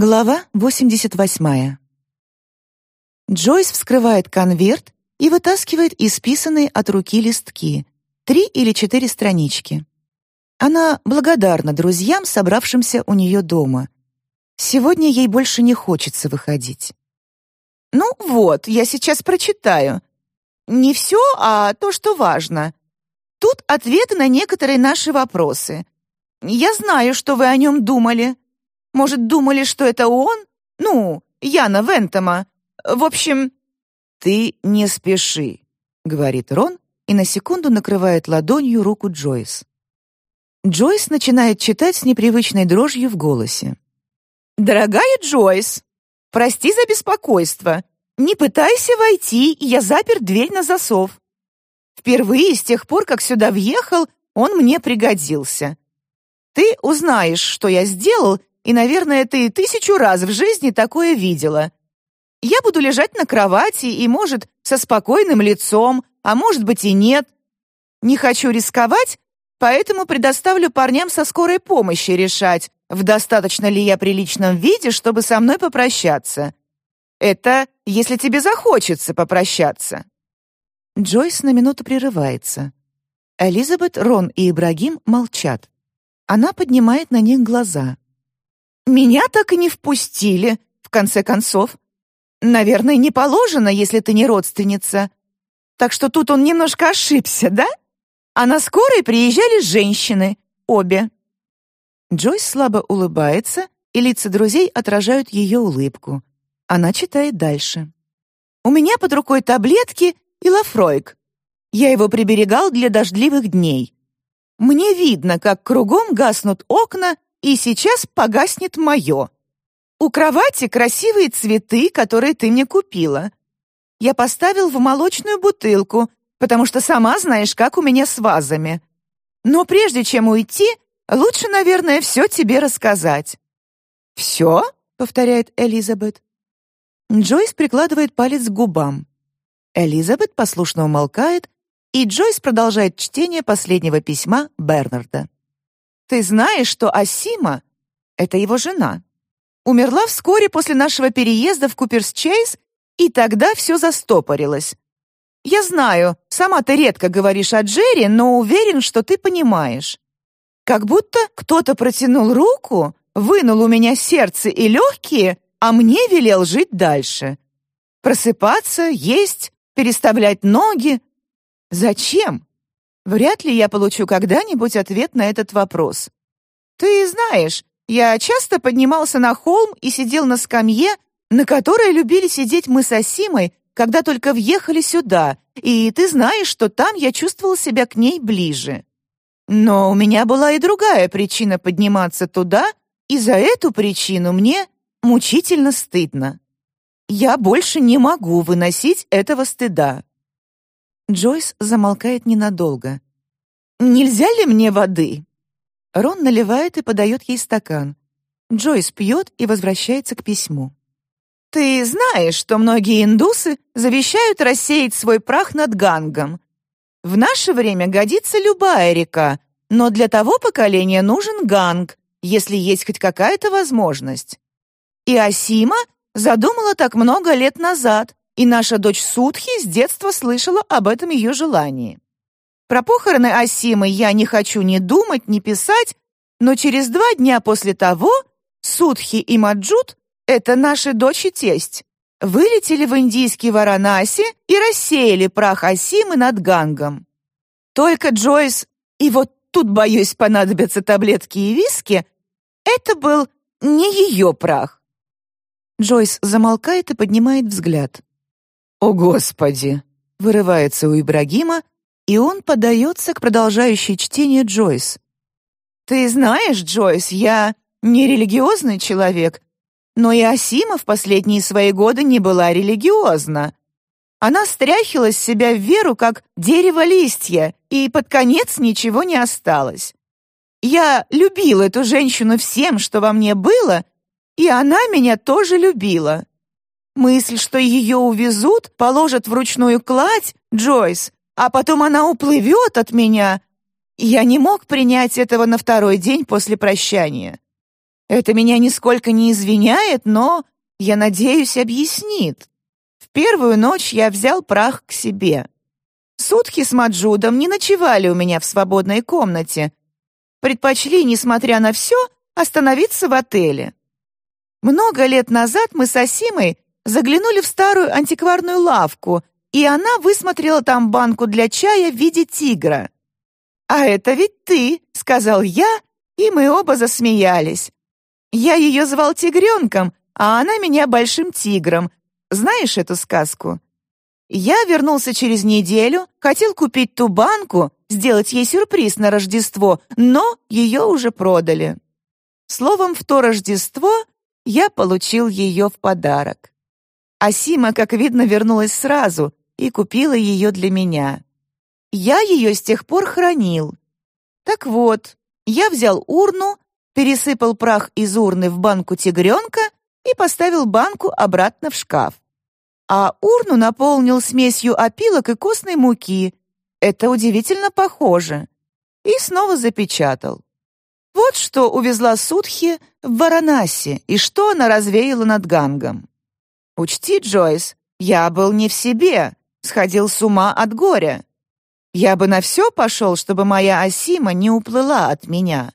Глава 88. Джойс вскрывает конверт и вытаскивает исписанные от руки листки, три или четыре странички. Она благодарна друзьям, собравшимся у нее дома. Сегодня ей больше не хочется выходить. «Ну вот, я сейчас прочитаю. Не все, а то, что важно. Тут ответы на некоторые наши вопросы. Я знаю, что вы о нем думали. Может, думали, что это он? Ну, Яна Вентома. В общем...» «Ты не спеши», — говорит Рон и на секунду накрывает ладонью руку Джойс. Джойс начинает читать с непривычной дрожью в голосе. «Дорогая Джойс, прости за беспокойство. Не пытайся войти, я запер дверь на засов. Впервые с тех пор, как сюда въехал, он мне пригодился. Ты узнаешь, что я сделал, и, наверное, ты тысячу раз в жизни такое видела. Я буду лежать на кровати и, может, со спокойным лицом, а может быть и нет. Не хочу рисковать, поэтому предоставлю парням со скорой помощи решать, в достаточно ли я приличном виде, чтобы со мной попрощаться. Это если тебе захочется попрощаться». Джойс на минуту прерывается. Элизабет, Рон и Ибрагим молчат. Она поднимает на них глаза. Меня так и не впустили, в конце концов. Наверное, не положено, если ты не родственница. Так что тут он немножко ошибся, да? А на скорой приезжали женщины, обе. Джойс слабо улыбается, и лица друзей отражают ее улыбку. Она читает дальше. «У меня под рукой таблетки и лафройк. Я его приберегал для дождливых дней. Мне видно, как кругом гаснут окна и сейчас погаснет мое. У кровати красивые цветы, которые ты мне купила. Я поставил в молочную бутылку, потому что сама знаешь, как у меня с вазами. Но прежде чем уйти, лучше, наверное, все тебе рассказать». «Все?» — повторяет Элизабет. Джойс прикладывает палец к губам. Элизабет послушно умолкает, и Джойс продолжает чтение последнего письма Бернарда. Ты знаешь, что Асима — это его жена. Умерла вскоре после нашего переезда в Куперс-Чейз, и тогда все застопорилось. Я знаю, сама ты редко говоришь о Джерри, но уверен, что ты понимаешь. Как будто кто-то протянул руку, вынул у меня сердце и легкие, а мне велел жить дальше. Просыпаться, есть, переставлять ноги. Зачем? Вряд ли я получу когда-нибудь ответ на этот вопрос. Ты знаешь, я часто поднимался на холм и сидел на скамье, на которой любили сидеть мы с Асимой, когда только въехали сюда, и ты знаешь, что там я чувствовал себя к ней ближе. Но у меня была и другая причина подниматься туда, и за эту причину мне мучительно стыдно. Я больше не могу выносить этого стыда. Джойс замолкает ненадолго. «Нельзя ли мне воды?» Рон наливает и подает ей стакан. Джойс пьет и возвращается к письму. «Ты знаешь, что многие индусы завещают рассеять свой прах над Гангом. В наше время годится любая река, но для того поколения нужен Ганг, если есть хоть какая-то возможность. И Асима задумала так много лет назад, и наша дочь Судхи с детства слышала об этом ее желании. Про похороны Асимы я не хочу ни думать, ни писать, но через два дня после того Судхи и Маджут — это наши дочь и тесть — вылетели в индийский Варанаси и рассеяли прах Асимы над Гангом. Только Джойс, и вот тут, боюсь, понадобятся таблетки и виски, это был не ее прах. Джойс замолкает и поднимает взгляд. «О, Господи!» — вырывается у Ибрагима, и он подается к продолжающей чтение Джойс. «Ты знаешь, Джойс, я не религиозный человек, но и Асима в последние свои годы не была религиозна. Она стряхила с себя веру, как дерево листья, и под конец ничего не осталось. Я любил эту женщину всем, что во мне было, и она меня тоже любила. Мысль, что ее увезут, положат в ручную кладь, Джойс, а потом она уплывет от меня. Я не мог принять этого на второй день после прощания. Это меня нисколько не извиняет, но, я надеюсь, объяснит. В первую ночь я взял прах к себе. Сутки с Маджудом не ночевали у меня в свободной комнате. Предпочли, несмотря на все, остановиться в отеле. Много лет назад мы с Асимой заглянули в старую антикварную лавку, и она высмотрела там банку для чая в виде тигра. «А это ведь ты», — сказал я, и мы оба засмеялись. Я ее звал тигренком, а она меня большим тигром. Знаешь эту сказку? Я вернулся через неделю, хотел купить ту банку, сделать ей сюрприз на Рождество, но ее уже продали. Словом, в то Рождество я получил ее в подарок. Асима, как видно, вернулась сразу и купила ее для меня. Я ее с тех пор хранил. Так вот, я взял урну, пересыпал прах из урны в банку тигренка и поставил банку обратно в шкаф. А урну наполнил смесью опилок и костной муки. Это удивительно похоже. И снова запечатал. Вот что увезла Судхи в Варанаси и что она развеяла над Гангом. Учти, Джойс, я был не в себе, сходил с ума от горя. Я бы на все пошел, чтобы моя Асима не уплыла от меня.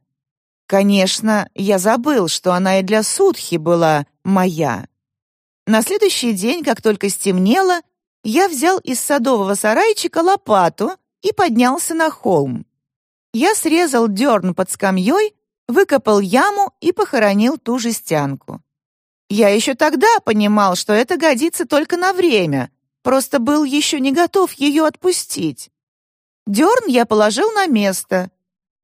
Конечно, я забыл, что она и для Судхи была моя. На следующий день, как только стемнело, я взял из садового сарайчика лопату и поднялся на холм. Я срезал дерн под скамьей, выкопал яму и похоронил ту жестянку. Я еще тогда понимал, что это годится только на время, просто был еще не готов ее отпустить. Дерн я положил на место.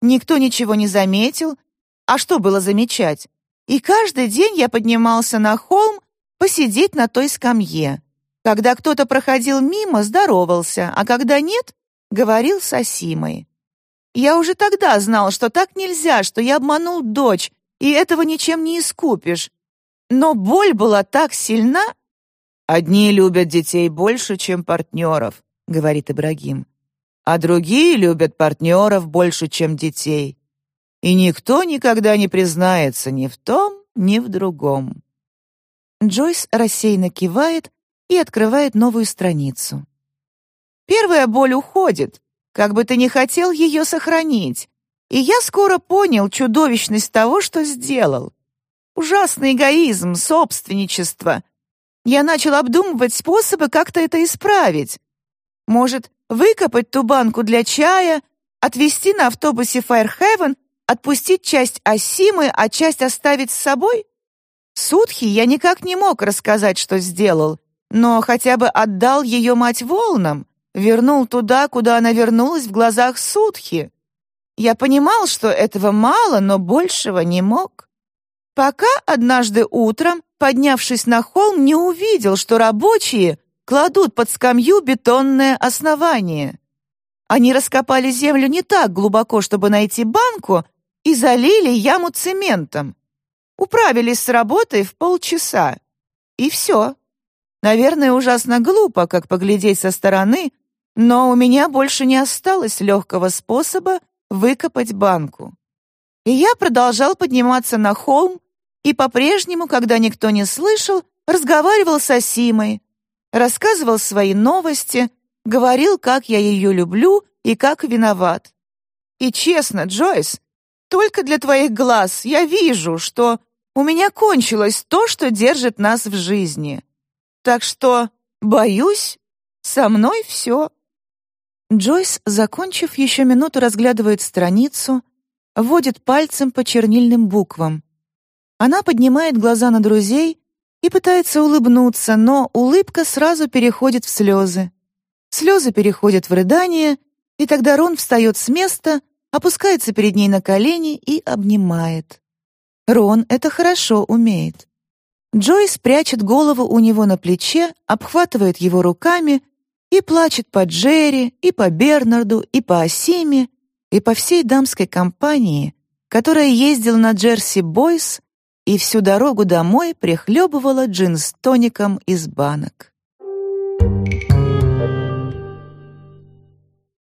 Никто ничего не заметил, а что было замечать? И каждый день я поднимался на холм посидеть на той скамье. Когда кто-то проходил мимо, здоровался, а когда нет, говорил с Асимой. Я уже тогда знал, что так нельзя, что я обманул дочь, и этого ничем не искупишь. Но боль была так сильна. «Одни любят детей больше, чем партнеров», — говорит Ибрагим. «А другие любят партнеров больше, чем детей и никто никогда не признается ни в том, ни в другом. Джойс рассеянно кивает и открывает новую страницу. Первая боль уходит, как бы ты ни хотел ее сохранить, и я скоро понял чудовищность того, что сделал. Ужасный эгоизм, собственничество. Я начал обдумывать способы как-то это исправить. Может, выкопать ту банку для чая, отвезти на автобусе Файрхевен Отпустить часть Асимы, а часть оставить с собой? Судхи я никак не мог рассказать, что сделал, но хотя бы отдал ее мать волнам, вернул туда, куда она вернулась в глазах Судхи. Я понимал, что этого мало, но большего не мог. Пока однажды утром, поднявшись на холм, не увидел, что рабочие кладут под скамью бетонное основание. Они раскопали землю не так глубоко, чтобы найти банку, и залили яму цементом. Управились с работой в полчаса. И все. Наверное, ужасно глупо, как поглядеть со стороны, но у меня больше не осталось легкого способа выкопать банку. И я продолжал подниматься на холм и по-прежнему, когда никто не слышал, разговаривал с Асимой, рассказывал свои новости, говорил, как я ее люблю и как виноват. И честно, Джойс, только для твоих глаз я вижу, что у меня кончилось то, что держит нас в жизни. Так что, боюсь, со мной все». Джойс, закончив, еще минуту разглядывает страницу, водит пальцем по чернильным буквам. Она поднимает глаза на друзей и пытается улыбнуться, но улыбка сразу переходит в слезы. Слезы переходят в рыдание, и тогда Рон встает с места опускается перед ней на колени и обнимает. Рон это хорошо умеет. Джойс прячет голову у него на плече, обхватывает его руками и плачет по Джерри, и по Бернарду, и по Асиме, и по всей дамской компании, которая ездила на Джерси Бойс и всю дорогу домой прихлебывала джин с тоником из банок.